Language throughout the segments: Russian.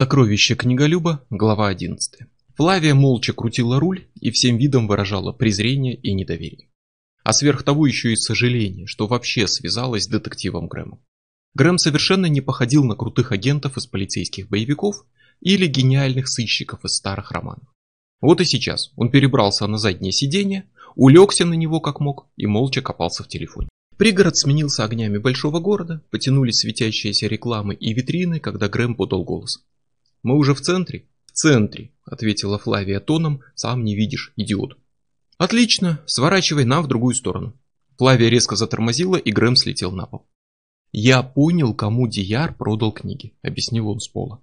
Сокровище книголюба, глава 11. Флавия молча крутила руль и всем видом выражала презрение и недоверие. А сверх того еще и сожаление, что вообще связалась с детективом Грэмом. Грэм совершенно не походил на крутых агентов из полицейских боевиков или гениальных сыщиков из старых романов. Вот и сейчас он перебрался на заднее сиденье, улегся на него как мог и молча копался в телефоне. Пригород сменился огнями большого города, потянулись светящиеся рекламы и витрины, когда Грэм подал голос. Мы уже в центре? В центре, ответила Флавия тоном, сам не видишь, идиот. Отлично, сворачивай нам в другую сторону. Флавия резко затормозила, и Грэм слетел на пол. Я понял, кому Дияр продал книги, объяснил он с пола.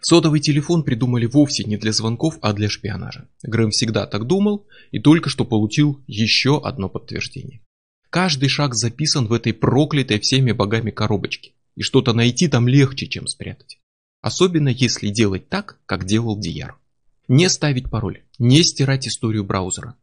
Сотовый телефон придумали вовсе не для звонков, а для шпионажа. Грэм всегда так думал и только что получил еще одно подтверждение. Каждый шаг записан в этой проклятой всеми богами коробочке, и что-то найти там легче, чем спрятать. Особенно если делать так, как делал Дияр. Не ставить пароль, не стирать историю браузера.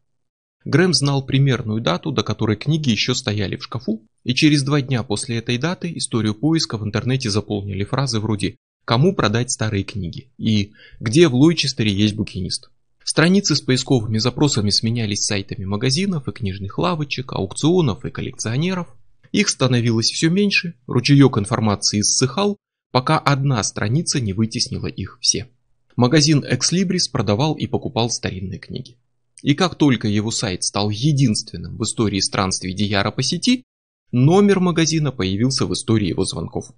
Грэм знал примерную дату, до которой книги еще стояли в шкафу, и через два дня после этой даты историю поиска в интернете заполнили фразы вроде «Кому продать старые книги?» и «Где в Лойчестере есть букинист?». Страницы с поисковыми запросами сменялись сайтами магазинов и книжных лавочек, аукционов и коллекционеров. Их становилось все меньше, ручеек информации ссыхал, пока одна страница не вытеснила их все. Магазин Экслибрис продавал и покупал старинные книги. И как только его сайт стал единственным в истории странствий Дияра по сети, номер магазина появился в истории его звонков.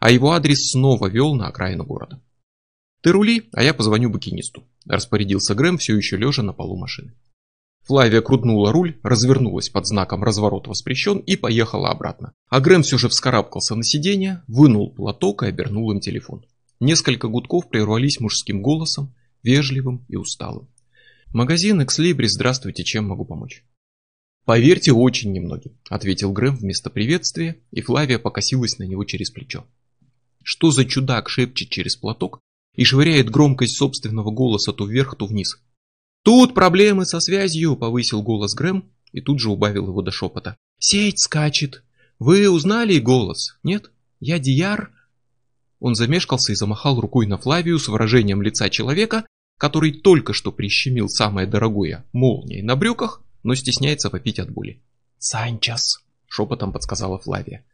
А его адрес снова вел на окраину города. «Ты рули, а я позвоню букинисту», – распорядился Грэм, все еще лежа на полу машины. Флавия крутнула руль, развернулась под знаком «Разворот воспрещен» и поехала обратно. А Грэм все же вскарабкался на сиденье, вынул платок и обернул им телефон. Несколько гудков прервались мужским голосом, вежливым и усталым. «Магазин Экслибрис, здравствуйте, чем могу помочь?» «Поверьте, очень немногим», — ответил Грэм вместо приветствия, и Флавия покосилась на него через плечо. Что за чудак шепчет через платок и швыряет громкость собственного голоса то вверх, то вниз? «Тут проблемы со связью», — повысил голос Грэм и тут же убавил его до шепота. «Сеть скачет. Вы узнали голос? Нет? Я Дияр?» Он замешкался и замахал рукой на Флавию с выражением лица человека, который только что прищемил самое дорогое молнией на брюках, но стесняется попить от боли. «Санчес», — шепотом подсказала Флавия.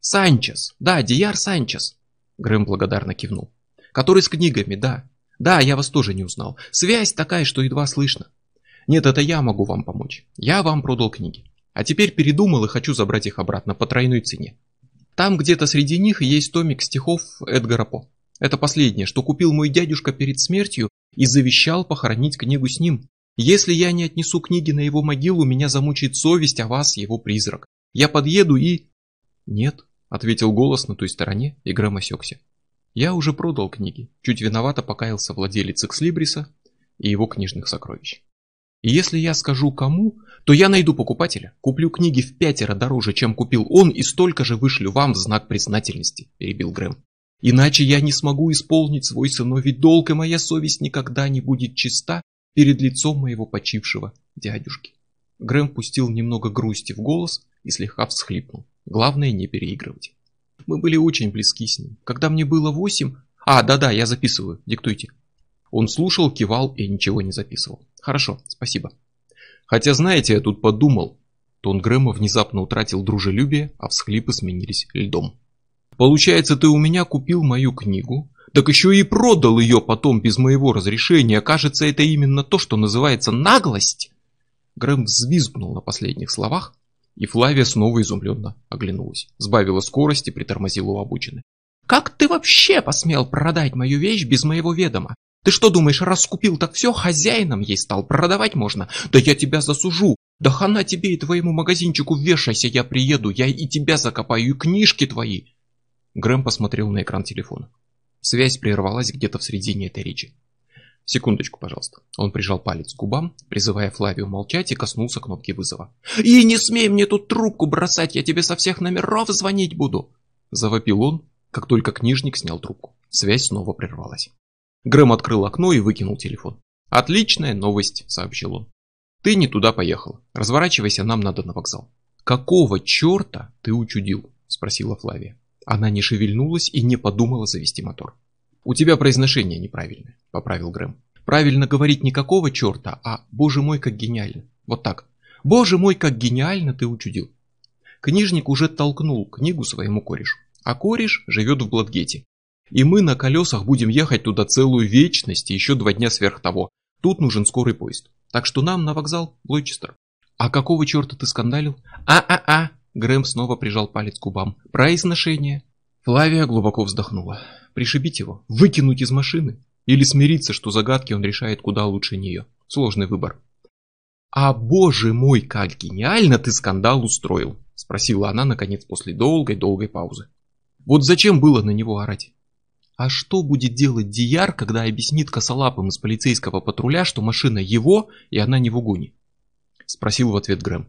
«Санчес, да, Дияр Санчес», — Грэм благодарно кивнул. «Который с книгами, да. Да, я вас тоже не узнал. Связь такая, что едва слышно. Нет, это я могу вам помочь. Я вам продал книги. А теперь передумал и хочу забрать их обратно по тройной цене. Там где-то среди них есть томик стихов Эдгара По. Это последнее, что купил мой дядюшка перед смертью и завещал похоронить книгу с ним. Если я не отнесу книги на его могилу, меня замучает совесть о вас, его призрак. Я подъеду и... Нет, ответил голос на той стороне, и Грэм осекся. Я уже продал книги, чуть виновато покаялся владелец Экслибриса и его книжных сокровищ. И если я скажу кому, то я найду покупателя, куплю книги в пятеро дороже, чем купил он, и столько же вышлю вам в знак признательности, перебил Грэм. Иначе я не смогу исполнить свой сыновий долг, и моя совесть никогда не будет чиста перед лицом моего почившего дядюшки. Грэм пустил немного грусти в голос и слегка всхлипнул. Главное не переигрывать. Мы были очень близки с ним. Когда мне было восемь... А, да-да, я записываю, диктуйте. Он слушал, кивал и ничего не записывал. Хорошо, спасибо. Хотя, знаете, я тут подумал. Тон Грэма внезапно утратил дружелюбие, а всхлипы сменились льдом. Получается, ты у меня купил мою книгу, так еще и продал ее потом без моего разрешения. Кажется, это именно то, что называется наглость. Грэм взвизгнул на последних словах, и Флавия снова изумленно оглянулась, сбавила скорость и притормозила у обочины. «Как ты вообще посмел продать мою вещь без моего ведома? Ты что думаешь, раз купил, так все хозяином ей стал, продавать можно? Да я тебя засужу! Да хана тебе и твоему магазинчику вешайся, я приеду, я и тебя закопаю, и книжки твои!» Грэм посмотрел на экран телефона. Связь прервалась где-то в середине этой речи. Секундочку, пожалуйста. Он прижал палец к губам, призывая Флавию молчать и коснулся кнопки вызова. «И не смей мне тут трубку бросать, я тебе со всех номеров звонить буду!» Завопил он, как только книжник снял трубку. Связь снова прервалась. Грэм открыл окно и выкинул телефон. «Отличная новость», — сообщил он. «Ты не туда поехал. Разворачивайся, нам надо на вокзал». «Какого черта ты учудил?» — спросила Флавия. Она не шевельнулась и не подумала завести мотор. У тебя произношение неправильное, поправил Грэм. Правильно говорить никакого черта, а боже мой, как гениально. Вот так. Боже мой, как гениально ты учудил. Книжник уже толкнул книгу своему корешу. А кореш живет в Бладгете. И мы на колесах будем ехать туда целую вечность и еще два дня сверх того. Тут нужен скорый поезд. Так что нам на вокзал, Лойчестер. А какого черта ты скандалил? А-а-а! Грэм снова прижал палец к губам. Произношение. Флавия глубоко вздохнула. Пришибить его? Выкинуть из машины? Или смириться, что загадки он решает куда лучше нее? Сложный выбор. «А боже мой, как гениально ты скандал устроил!» Спросила она, наконец, после долгой-долгой паузы. «Вот зачем было на него орать?» А что будет делать Дияр, когда объяснит косолапым из полицейского патруля, что машина его, и она не в угоне? Спросил в ответ Грэм.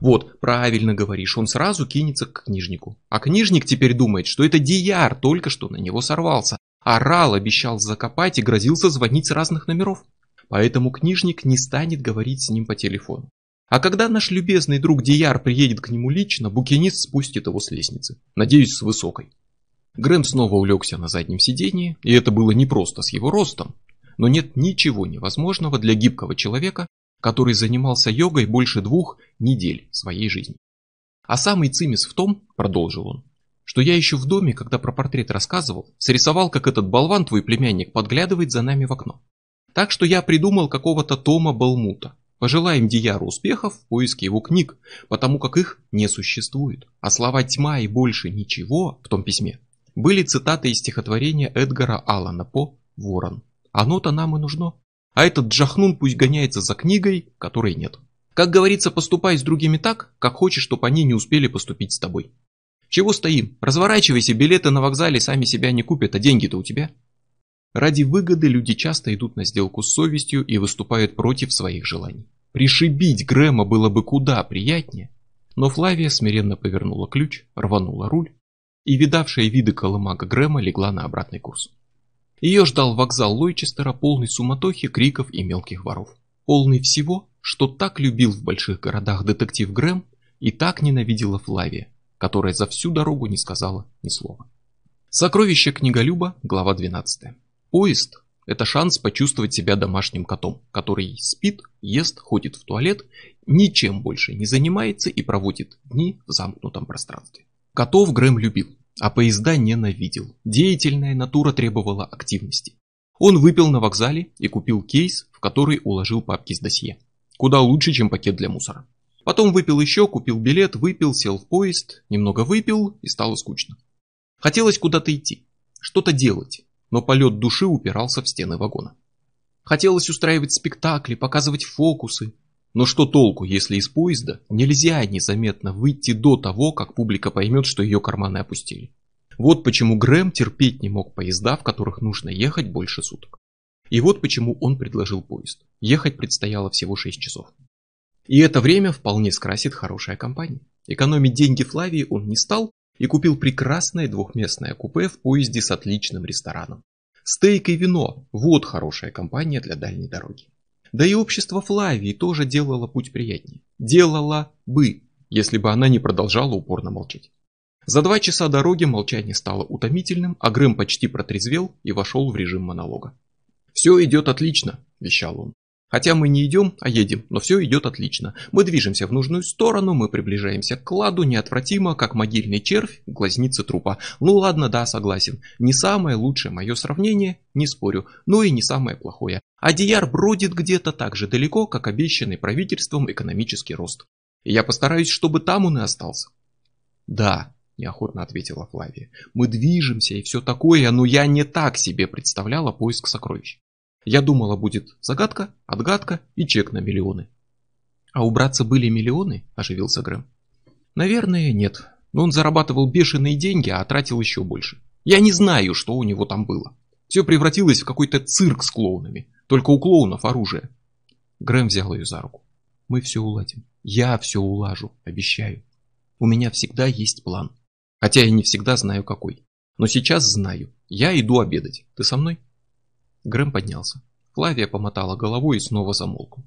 Вот, правильно говоришь, он сразу кинется к книжнику. А книжник теперь думает, что это Дияр только что на него сорвался. Орал, обещал закопать и грозился звонить с разных номеров. Поэтому книжник не станет говорить с ним по телефону. А когда наш любезный друг Дияр приедет к нему лично, букинист спустит его с лестницы. Надеюсь, с высокой. Грэм снова улегся на заднем сидении, и это было не просто с его ростом. Но нет ничего невозможного для гибкого человека, который занимался йогой больше двух недель своей жизни. А самый цимис в том, продолжил он, что я еще в доме, когда про портрет рассказывал, срисовал, как этот болван, твой племянник, подглядывает за нами в окно. Так что я придумал какого-то Тома Балмута. Пожелаем Дияру успехов в поиске его книг, потому как их не существует. А слова «тьма» и «больше ничего» в том письме были цитаты из стихотворения Эдгара Аллана По «Ворон». Оно-то нам и нужно. А этот джахнун пусть гоняется за книгой, которой нет. Как говорится, поступай с другими так, как хочешь, чтобы они не успели поступить с тобой. Чего стоим? Разворачивайся, билеты на вокзале сами себя не купят, а деньги-то у тебя. Ради выгоды люди часто идут на сделку с совестью и выступают против своих желаний. Пришибить Грэма было бы куда приятнее, но Флавия смиренно повернула ключ, рванула руль и видавшая виды колымага Грэма легла на обратный курс. Ее ждал вокзал Лойчестера, полный суматохи, криков и мелких воров. Полный всего, что так любил в больших городах детектив Грэм и так ненавидела Флавия, которая за всю дорогу не сказала ни слова. Сокровище книголюба, глава 12. Поезд – это шанс почувствовать себя домашним котом, который спит, ест, ходит в туалет, ничем больше не занимается и проводит дни в замкнутом пространстве. Котов Грэм любил, а поезда ненавидел. Деятельная натура требовала активности. Он выпил на вокзале и купил кейс, в который уложил папки с досье. Куда лучше, чем пакет для мусора. Потом выпил еще, купил билет, выпил, сел в поезд, немного выпил и стало скучно. Хотелось куда-то идти, что-то делать, но полет души упирался в стены вагона. Хотелось устраивать спектакли, показывать фокусы, но что толку, если из поезда нельзя незаметно выйти до того, как публика поймет, что ее карманы опустили? Вот почему Грэм терпеть не мог поезда, в которых нужно ехать больше суток. И вот почему он предложил поезд. Ехать предстояло всего 6 часов. И это время вполне скрасит хорошая компания. Экономить деньги Флавии он не стал и купил прекрасное двухместное купе в поезде с отличным рестораном. Стейк и вино – вот хорошая компания для дальней дороги. Да и общество Флавии тоже делало путь приятнее. Делала бы, если бы она не продолжала упорно молчать. За два часа дороги молчание стало утомительным, а Грэм почти протрезвел и вошел в режим монолога. «Все идет отлично», – вещал он. Хотя мы не идем, а едем, но все идет отлично. Мы движемся в нужную сторону, мы приближаемся к кладу неотвратимо, как могильный червь глазницы трупа. Ну ладно, да, согласен. Не самое лучшее мое сравнение, не спорю, но и не самое плохое. А Дияр бродит где-то так же далеко, как обещанный правительством экономический рост. И я постараюсь, чтобы там он и остался. Да, неохотно ответила Флавия. Мы движемся и все такое, но я не так себе представляла поиск сокровищ. Я думала, будет загадка, отгадка и чек на миллионы. А убраться были миллионы? Оживился Грэм. Наверное, нет. Но он зарабатывал бешеные деньги, а тратил еще больше. Я не знаю, что у него там было. Все превратилось в какой-то цирк с клоунами. Только у клоунов оружие. Грэм взял ее за руку. Мы все уладим. Я все улажу, обещаю. У меня всегда есть план. Хотя я не всегда знаю какой. Но сейчас знаю. Я иду обедать. Ты со мной? Грэм поднялся. Флавия помотала головой и снова замолкла.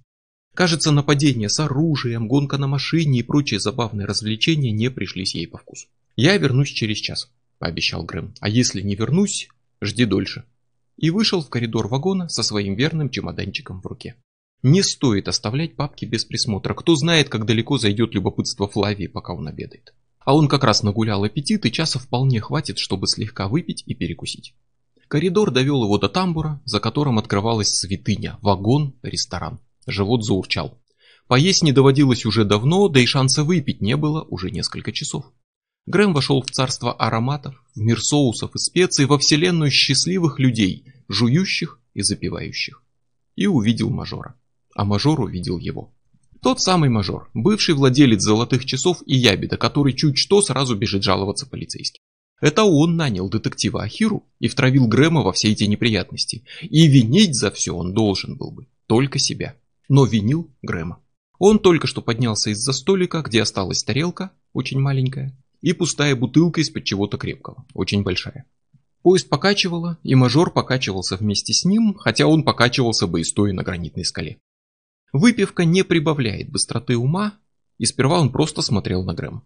Кажется, нападение с оружием, гонка на машине и прочие забавные развлечения не пришлись ей по вкусу. «Я вернусь через час», – пообещал Грэм. «А если не вернусь, жди дольше». и вышел в коридор вагона со своим верным чемоданчиком в руке. Не стоит оставлять папки без присмотра, кто знает, как далеко зайдет любопытство Флавии, пока он обедает. А он как раз нагулял аппетит, и часа вполне хватит, чтобы слегка выпить и перекусить. Коридор довел его до тамбура, за которым открывалась святыня, вагон, ресторан. Живот заурчал. Поесть не доводилось уже давно, да и шанса выпить не было уже несколько часов. Грэм вошел в царство ароматов, в мир соусов и специй, во вселенную счастливых людей, жующих и запивающих. И увидел мажора. А мажор увидел его. Тот самый мажор, бывший владелец золотых часов и ябеда, который чуть что сразу бежит жаловаться полицейским. Это он нанял детектива Ахиру и втравил Грэма во все эти неприятности. И винить за все он должен был бы, только себя. Но винил Грэма. Он только что поднялся из-за столика, где осталась тарелка, очень маленькая, и пустая бутылка из-под чего-то крепкого, очень большая. Поезд покачивало, и мажор покачивался вместе с ним, хотя он покачивался бы и стоя на гранитной скале. Выпивка не прибавляет быстроты ума, и сперва он просто смотрел на Грэм.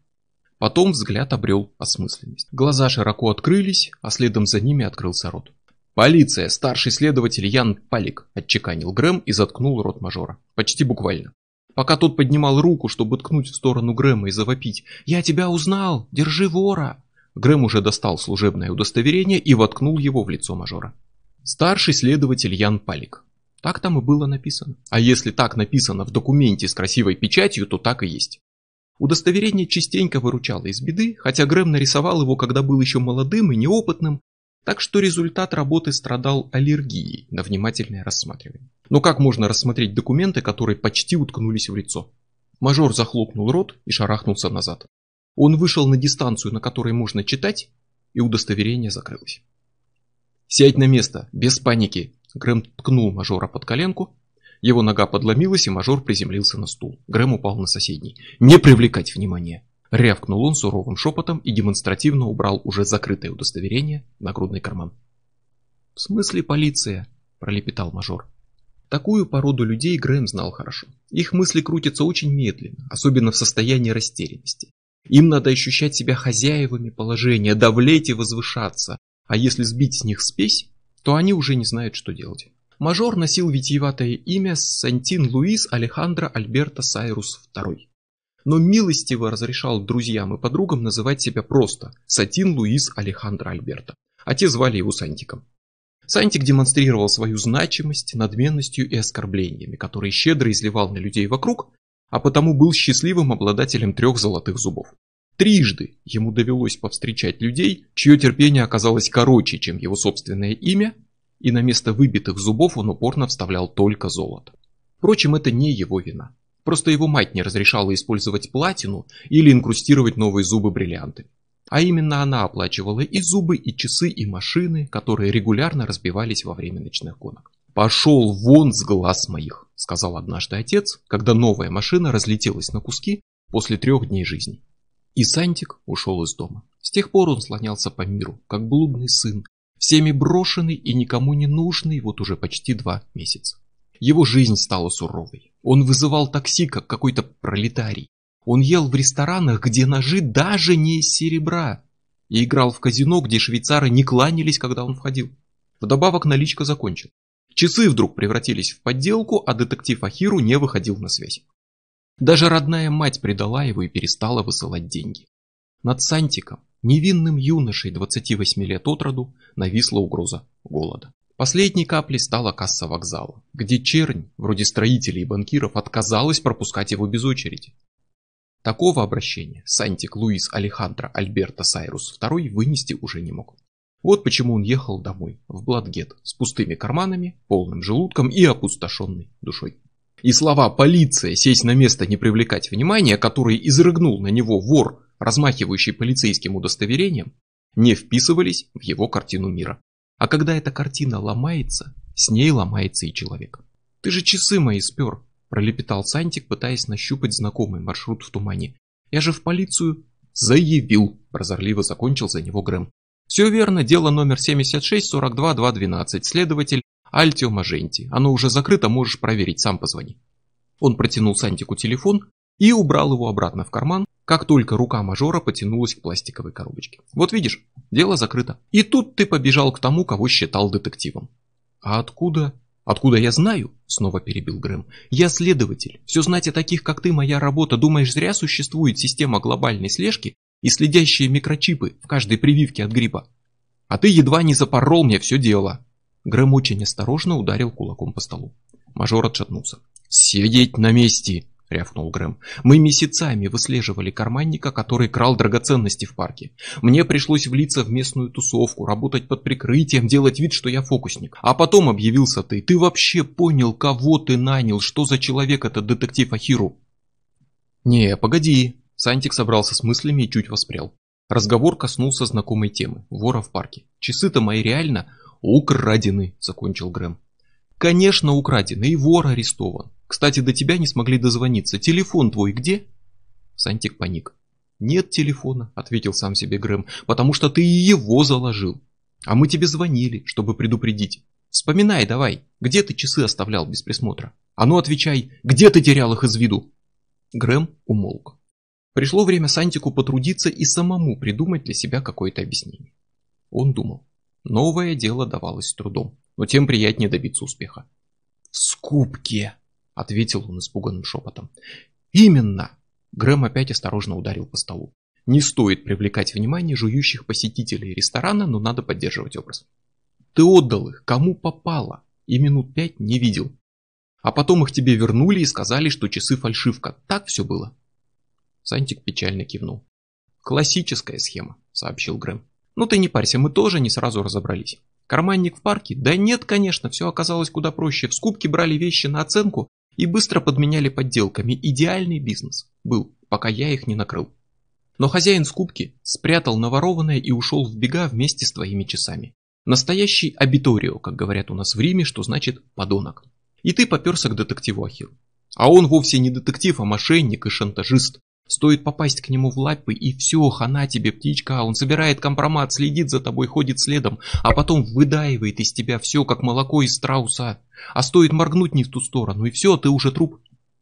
Потом взгляд обрел осмысленность. Глаза широко открылись, а следом за ними открылся рот. «Полиция, старший следователь Ян Палик», – отчеканил Грэм и заткнул рот мажора. Почти буквально. Пока тот поднимал руку, чтобы ткнуть в сторону Грэма и завопить «Я тебя узнал! Держи вора!» Грэм уже достал служебное удостоверение и воткнул его в лицо мажора. Старший следователь Ян Палик. Так там и было написано. А если так написано в документе с красивой печатью, то так и есть. Удостоверение частенько выручало из беды, хотя Грэм нарисовал его, когда был еще молодым и неопытным, так что результат работы страдал аллергией на внимательное рассматривание. Но как можно рассмотреть документы, которые почти уткнулись в лицо? Мажор захлопнул рот и шарахнулся назад. Он вышел на дистанцию, на которой можно читать, и удостоверение закрылось. «Сядь на место, без паники!» Грэм ткнул мажора под коленку. Его нога подломилась, и мажор приземлился на стул. Грэм упал на соседний. «Не привлекать внимания!» Рявкнул он суровым шепотом и демонстративно убрал уже закрытое удостоверение в нагрудный карман. «В смысле полиция?» – пролепетал мажор. Такую породу людей Грэм знал хорошо. Их мысли крутятся очень медленно, особенно в состоянии растерянности. Им надо ощущать себя хозяевами положения, давлеть и возвышаться, а если сбить с них спесь, то они уже не знают, что делать. Мажор носил витиеватое имя Сантин Луис Алехандро Альберто Сайрус II но милостиво разрешал друзьям и подругам называть себя просто Сатин Луис Алехандро Альберто, а те звали его Сантиком. Сантик демонстрировал свою значимость надменностью и оскорблениями, которые щедро изливал на людей вокруг, а потому был счастливым обладателем трех золотых зубов. Трижды ему довелось повстречать людей, чье терпение оказалось короче, чем его собственное имя, и на место выбитых зубов он упорно вставлял только золото. Впрочем, это не его вина. Просто его мать не разрешала использовать платину или инкрустировать новые зубы бриллиантами. А именно она оплачивала и зубы, и часы, и машины, которые регулярно разбивались во время ночных гонок. «Пошел вон с глаз моих», — сказал однажды отец, когда новая машина разлетелась на куски после трех дней жизни. И Сантик ушел из дома. С тех пор он слонялся по миру, как блудный сын, всеми брошенный и никому не нужный вот уже почти два месяца. Его жизнь стала суровой. Он вызывал такси, как какой-то пролетарий. Он ел в ресторанах, где ножи даже не из серебра. И играл в казино, где швейцары не кланялись, когда он входил. Вдобавок наличка закончена. Часы вдруг превратились в подделку, а детектив Ахиру не выходил на связь. Даже родная мать предала его и перестала высылать деньги. Над Сантиком, невинным юношей 28 лет от роду, нависла угроза голода. Последней каплей стала касса вокзала, где чернь, вроде строителей и банкиров, отказалась пропускать его без очереди. Такого обращения Сантик Луис Алехандро Альберто Сайрус II вынести уже не мог. Вот почему он ехал домой, в Бладгет, с пустыми карманами, полным желудком и опустошенной душой. И слова «полиция, сесть на место, не привлекать внимания», которые изрыгнул на него вор, размахивающий полицейским удостоверением, не вписывались в его картину мира. А когда эта картина ломается, с ней ломается и человек. «Ты же часы мои спер», – пролепетал Сантик, пытаясь нащупать знакомый маршрут в тумане. «Я же в полицию...» «Заявил», – прозорливо закончил за него Грэм. «Все верно, дело номер 76-42-212, следователь Альтио Маженти. Оно уже закрыто, можешь проверить, сам позвони». Он протянул Сантику телефон и убрал его обратно в карман, как только рука мажора потянулась к пластиковой коробочке. Вот видишь, дело закрыто. И тут ты побежал к тому, кого считал детективом. А откуда? Откуда я знаю? Снова перебил Грэм. Я следователь. Все знать о таких, как ты, моя работа. Думаешь, зря существует система глобальной слежки и следящие микрочипы в каждой прививке от гриппа? А ты едва не запорол мне все дело. Грэм очень осторожно ударил кулаком по столу. Мажор отшатнулся. «Сидеть на месте!» — рявкнул Грэм. «Мы месяцами выслеживали карманника, который крал драгоценности в парке. Мне пришлось влиться в местную тусовку, работать под прикрытием, делать вид, что я фокусник. А потом объявился ты. Ты вообще понял, кого ты нанял? Что за человек этот детектив Ахиру?» «Не, погоди!» Сантик собрался с мыслями и чуть воспрял. Разговор коснулся знакомой темы – вора в парке. «Часы-то мои реально украдены», – закончил Грэм. «Конечно украдены, и вор арестован. Кстати, до тебя не смогли дозвониться. Телефон твой где?» Сантик паник. «Нет телефона», — ответил сам себе Грэм, «потому что ты его заложил. А мы тебе звонили, чтобы предупредить. Вспоминай давай, где ты часы оставлял без присмотра? А ну отвечай, где ты терял их из виду?» Грэм умолк. Пришло время Сантику потрудиться и самому придумать для себя какое-то объяснение. Он думал. Новое дело давалось с трудом, но тем приятнее добиться успеха. «В скупке!» — ответил он испуганным шепотом. «Именно!» Грэм опять осторожно ударил по столу. «Не стоит привлекать внимание жующих посетителей ресторана, но надо поддерживать образ. Ты отдал их, кому попало, и минут пять не видел. А потом их тебе вернули и сказали, что часы фальшивка. Так все было?» Сантик печально кивнул. «Классическая схема», — сообщил Грэм. «Ну ты не парься, мы тоже не сразу разобрались. Карманник в парке? Да нет, конечно, все оказалось куда проще. В скупке брали вещи на оценку и быстро подменяли подделками. Идеальный бизнес был, пока я их не накрыл. Но хозяин скупки спрятал наворованное и ушел в бега вместе с твоими часами. Настоящий абиторио, как говорят у нас в Риме, что значит подонок. И ты поперся к детективу Ахиру. А он вовсе не детектив, а мошенник и шантажист. Стоит попасть к нему в лапы, и все, хана тебе, птичка, он собирает компромат, следит за тобой, ходит следом, а потом выдаивает из тебя все, как молоко из страуса. А стоит моргнуть не в ту сторону, и все, ты уже труп.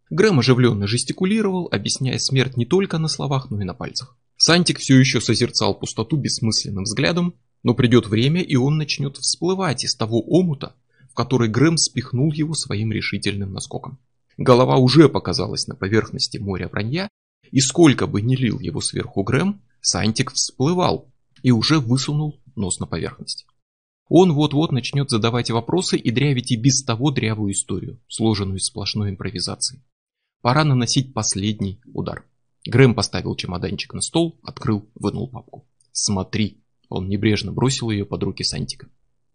Грэм оживленно жестикулировал, объясняя смерть не только на словах, но и на пальцах. Сантик все еще созерцал пустоту бессмысленным взглядом, но придет время, и он начнет всплывать из того омута, в который Грэм спихнул его своим решительным наскоком. Голова уже показалась на поверхности моря вранья, и сколько бы ни лил его сверху Грэм, Сантик всплывал и уже высунул нос на поверхность. Он вот-вот начнет задавать вопросы и дрявить и без того дрявую историю, сложенную из сплошной импровизации. Пора наносить последний удар. Грэм поставил чемоданчик на стол, открыл, вынул папку. «Смотри!» Он небрежно бросил ее под руки Сантика.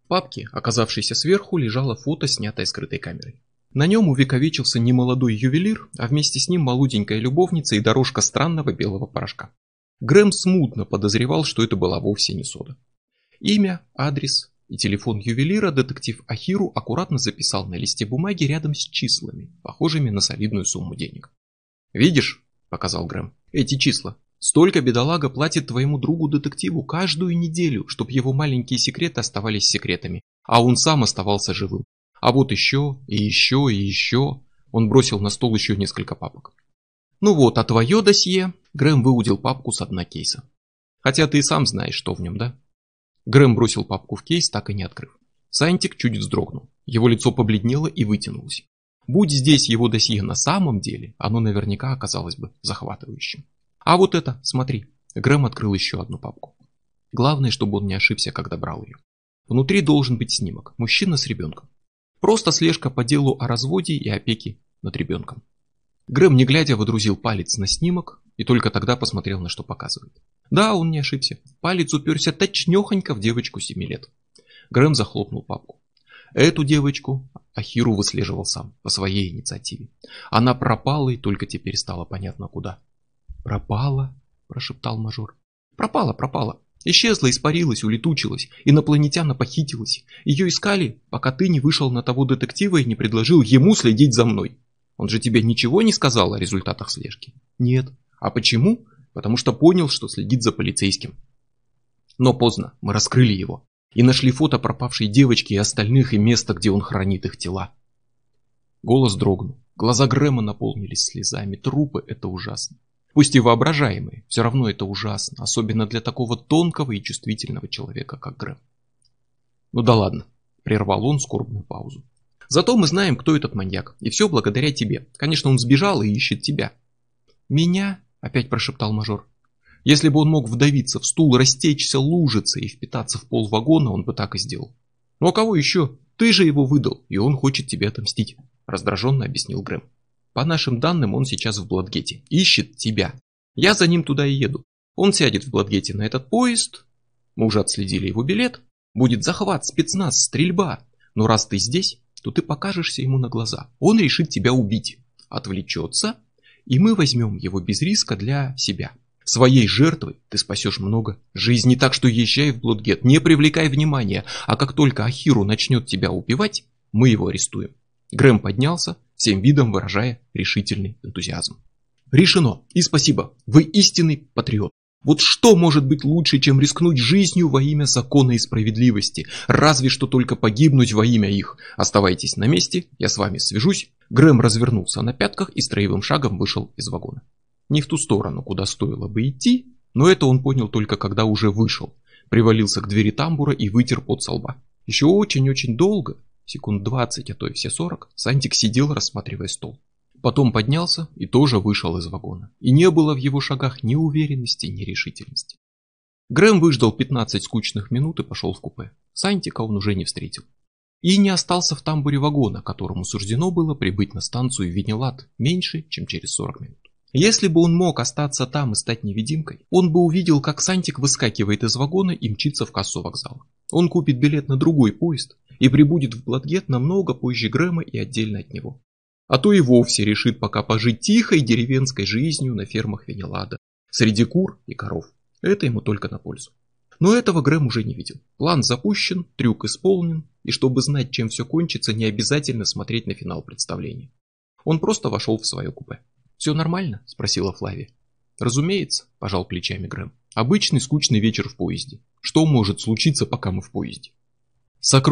В папке, оказавшейся сверху, лежало фото, снятое скрытой камерой. На нем увековечился не молодой ювелир, а вместе с ним молоденькая любовница и дорожка странного белого порошка. Грэм смутно подозревал, что это была вовсе не сода. Имя, адрес и телефон ювелира детектив Ахиру аккуратно записал на листе бумаги рядом с числами, похожими на солидную сумму денег. «Видишь?» – показал Грэм. «Эти числа. Столько бедолага платит твоему другу-детективу каждую неделю, чтобы его маленькие секреты оставались секретами, а он сам оставался живым. А вот еще, и еще, и еще. Он бросил на стол еще несколько папок. Ну вот, а твое досье? Грэм выудил папку с дна кейса. Хотя ты и сам знаешь, что в нем, да? Грэм бросил папку в кейс, так и не открыв. Сантик чуть вздрогнул. Его лицо побледнело и вытянулось. Будь здесь его досье на самом деле, оно наверняка оказалось бы захватывающим. А вот это, смотри. Грэм открыл еще одну папку. Главное, чтобы он не ошибся, когда брал ее. Внутри должен быть снимок. Мужчина с ребенком. Просто слежка по делу о разводе и опеке над ребенком. Грэм, не глядя, водрузил палец на снимок и только тогда посмотрел, на что показывает. Да, он не ошибся. Палец уперся точнёхонько в девочку 7 лет. Грэм захлопнул папку. Эту девочку Ахиру выслеживал сам, по своей инициативе. Она пропала, и только теперь стало понятно, куда. «Пропала?» – прошептал мажор. «Пропала, пропала. Исчезла, испарилась, улетучилась, инопланетяна похитилась. Ее искали, пока ты не вышел на того детектива и не предложил ему следить за мной. Он же тебе ничего не сказал о результатах слежки? Нет. А почему? Потому что понял, что следит за полицейским. Но поздно, мы раскрыли его. И нашли фото пропавшей девочки и остальных, и место, где он хранит их тела. Голос дрогнул. Глаза Грэма наполнились слезами. Трупы — это ужасно. Пусть и воображаемые, все равно это ужасно, особенно для такого тонкого и чувствительного человека, как Грэм. Ну да ладно, прервал он скорбную паузу. Зато мы знаем, кто этот маньяк, и все благодаря тебе. Конечно, он сбежал и ищет тебя. Меня? Опять прошептал мажор. Если бы он мог вдавиться в стул, растечься лужицей и впитаться в пол вагона, он бы так и сделал. Ну а кого еще? Ты же его выдал, и он хочет тебе отомстить, раздраженно объяснил Грэм. По нашим данным, он сейчас в Бладгете. Ищет тебя. Я за ним туда и еду. Он сядет в Бладгете на этот поезд. Мы уже отследили его билет. Будет захват, спецназ, стрельба. Но раз ты здесь, то ты покажешься ему на глаза. Он решит тебя убить. Отвлечется, и мы возьмем его без риска для себя. Своей жертвой ты спасешь много жизней, так что езжай в Блудгет, не привлекай внимания, а как только Ахиру начнет тебя убивать, мы его арестуем. Грэм поднялся, всем видом выражая решительный энтузиазм. Решено, и спасибо, вы истинный патриот. Вот что может быть лучше, чем рискнуть жизнью во имя закона и справедливости? Разве что только погибнуть во имя их. Оставайтесь на месте, я с вами свяжусь. Грэм развернулся на пятках и строевым шагом вышел из вагона. Не в ту сторону, куда стоило бы идти, но это он понял только когда уже вышел. Привалился к двери тамбура и вытер пот со лба. Еще очень-очень долго, секунд 20, а то и все 40, Сантик сидел, рассматривая стол. Потом поднялся и тоже вышел из вагона. И не было в его шагах ни уверенности, ни решительности. Грэм выждал 15 скучных минут и пошел в купе. Сантика он уже не встретил. И не остался в тамбуре вагона, которому суждено было прибыть на станцию Винилат меньше, чем через 40 минут. Если бы он мог остаться там и стать невидимкой, он бы увидел, как Сантик выскакивает из вагона и мчится в кассу вокзала. Он купит билет на другой поезд и прибудет в Бладгет намного позже Грэма и отдельно от него. А то и вовсе решит пока пожить тихой деревенской жизнью на фермах Венелада, среди кур и коров. Это ему только на пользу. Но этого Грэм уже не видел. План запущен, трюк исполнен, и чтобы знать, чем все кончится, не обязательно смотреть на финал представления. Он просто вошел в свое купе. «Все нормально?» – спросила Флавия. «Разумеется», – пожал плечами Грэм. «Обычный скучный вечер в поезде. Что может случиться, пока мы в поезде?» Сокру